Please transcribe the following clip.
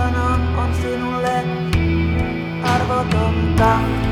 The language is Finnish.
sanon on sinulle arvotonta.